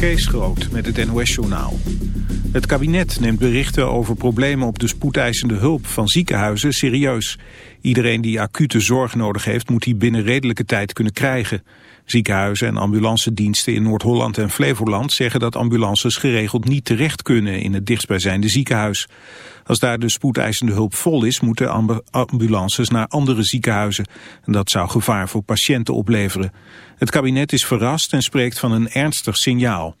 Kees Groot met het NOS-journaal. Het kabinet neemt berichten over problemen op de spoedeisende hulp van ziekenhuizen serieus. Iedereen die acute zorg nodig heeft moet die binnen redelijke tijd kunnen krijgen. Ziekenhuizen en ambulancediensten in Noord-Holland en Flevoland zeggen dat ambulances geregeld niet terecht kunnen in het dichtstbijzijnde ziekenhuis. Als daar de spoedeisende hulp vol is, moeten ambulances naar andere ziekenhuizen. En dat zou gevaar voor patiënten opleveren. Het kabinet is verrast en spreekt van een ernstig signaal.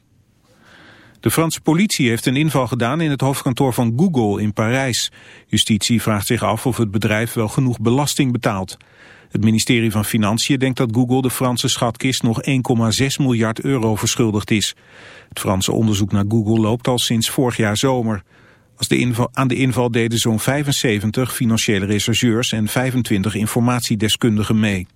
De Franse politie heeft een inval gedaan in het hoofdkantoor van Google in Parijs. Justitie vraagt zich af of het bedrijf wel genoeg belasting betaalt. Het ministerie van Financiën denkt dat Google de Franse schatkist nog 1,6 miljard euro verschuldigd is. Het Franse onderzoek naar Google loopt al sinds vorig jaar zomer. Als de inval, aan de inval deden zo'n 75 financiële rechercheurs en 25 informatiedeskundigen mee.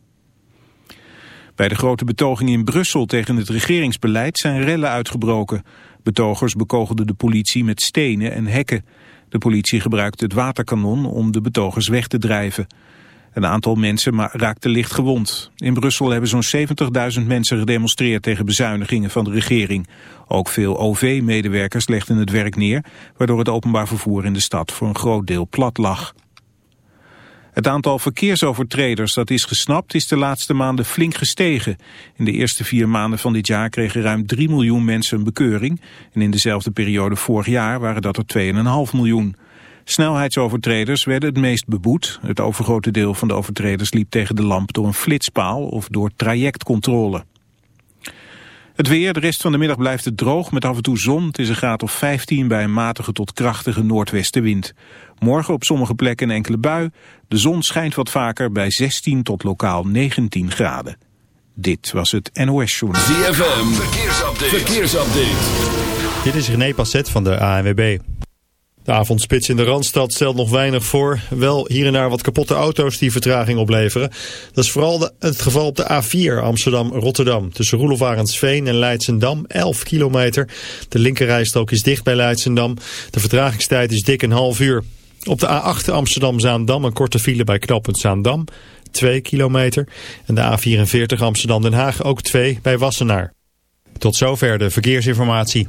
Bij de grote betoging in Brussel tegen het regeringsbeleid zijn rellen uitgebroken. Betogers bekogelden de politie met stenen en hekken. De politie gebruikte het waterkanon om de betogers weg te drijven. Een aantal mensen raakte licht gewond. In Brussel hebben zo'n 70.000 mensen gedemonstreerd tegen bezuinigingen van de regering. Ook veel OV-medewerkers legden het werk neer, waardoor het openbaar vervoer in de stad voor een groot deel plat lag. Het aantal verkeersovertreders dat is gesnapt is de laatste maanden flink gestegen. In de eerste vier maanden van dit jaar kregen ruim 3 miljoen mensen een bekeuring. En in dezelfde periode vorig jaar waren dat er 2,5 miljoen. Snelheidsovertreders werden het meest beboet. Het overgrote deel van de overtreders liep tegen de lamp door een flitspaal of door trajectcontrole. Het weer, de rest van de middag blijft het droog met af en toe zon. Het is een graad of 15 bij een matige tot krachtige noordwestenwind. Morgen op sommige plekken een enkele bui. De zon schijnt wat vaker bij 16 tot lokaal 19 graden. Dit was het NOS Journal. ZFM, verkeersupdate. verkeersupdate. Dit is René Passet van de ANWB. De avondspits in de Randstad stelt nog weinig voor. Wel hier en daar wat kapotte auto's die vertraging opleveren. Dat is vooral het geval op de A4 Amsterdam-Rotterdam. Tussen Roelof en Leidsendam, 11 kilometer. De linkerrijstrook is dicht bij Leidsendam. De vertragingstijd is dik een half uur. Op de A8 Amsterdam-Zaandam een korte file bij knooppunt Zaandam, 2 kilometer. En de A44 Amsterdam-Den Haag ook 2 bij Wassenaar. Tot zover de verkeersinformatie.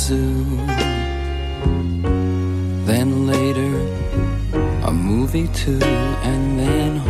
zoo. Then later, a movie too, and then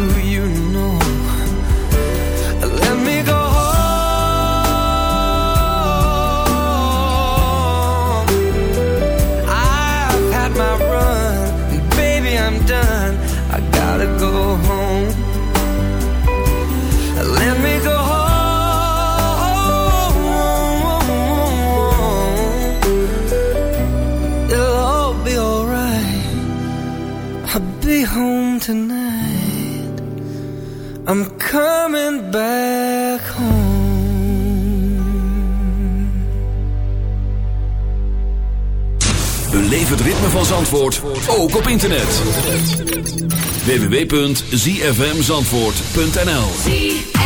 coming back home. Beleef het ritme van Zandvoort, ook op internet. www.zfmzandvoort.nl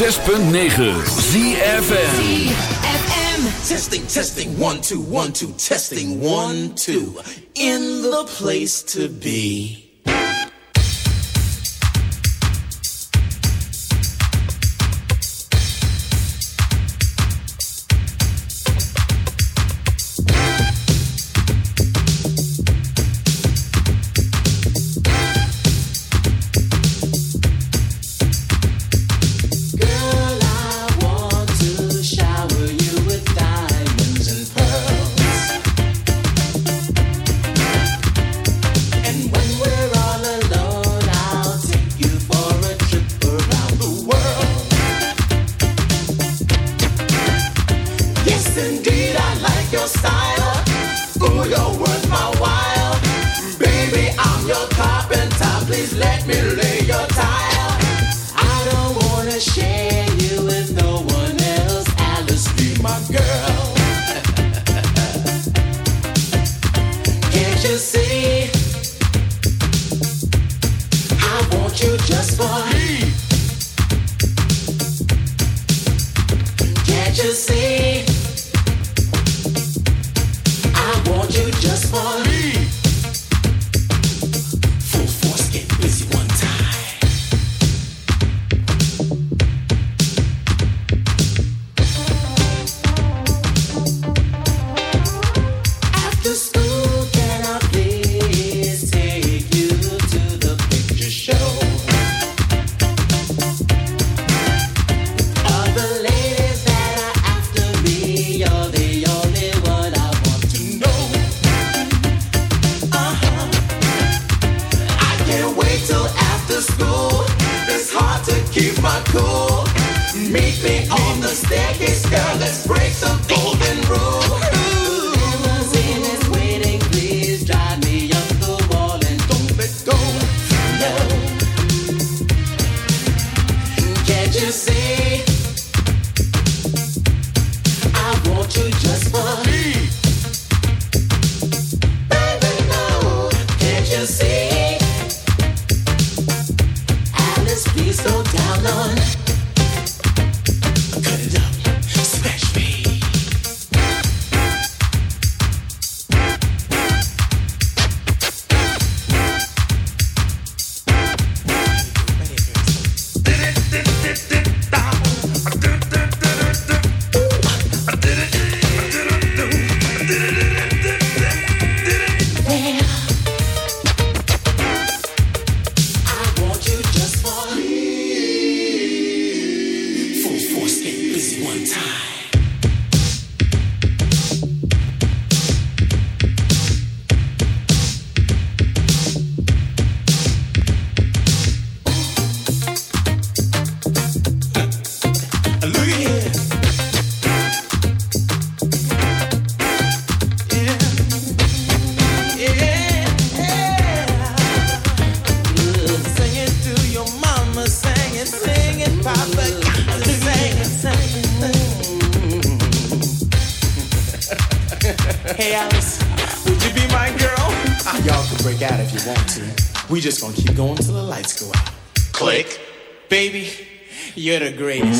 106.9 ZFM. Testing, testing, one, two, one, two, testing, one, two. In the place to be. just say You're the greatest.